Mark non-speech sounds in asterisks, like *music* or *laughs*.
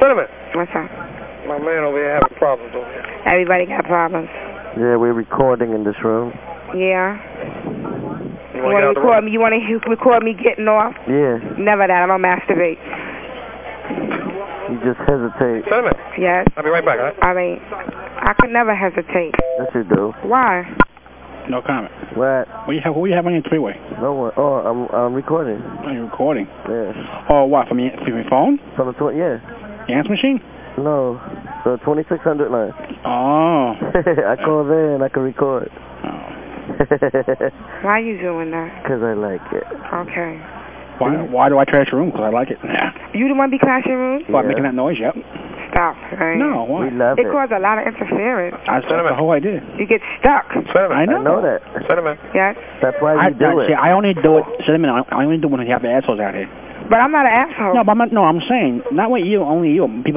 Cinnamon. What's up? My man over here having problems over here. Everybody got problems. Yeah, we're recording in this room. Yeah. You You want to want get to out the record me? You want to record me getting off? Yeah, Never that. I'm gonna masturbate. you just hesitate. Cinnamon. Yes. I'll be right back, all right? I mean, I could never hesitate. Yes, you do. Why? No comment. What? What you have? Who you have on your three-way? No one. Oh, I'm I'm recording. Oh, Are you recording? Yeah. Oh, what? From your, from your phone? From the tw- yeah. Your answer machine? No, the 2600 line. Oh. *laughs* I call there and I can record. oh. *laughs* Why are you doing that? Cause I like it. Okay. Why? Why do I trash your room? Because I like it. You the one be crashing rooms? Why Yeah. making that noise? Yep. Stop. Right? No. We love It it. causes a lot of interference. That's Cinnamon. the whole idea. You get stuck. Cinnamon. I I know. know that. Cinnamon. Yes. That's why I, do I, it. see, I only do it. Cinnamon. I I only do it when you have assholes out here. But I'm not an asshole. No, but I'm not, no, I'm saying not with you. Only you. People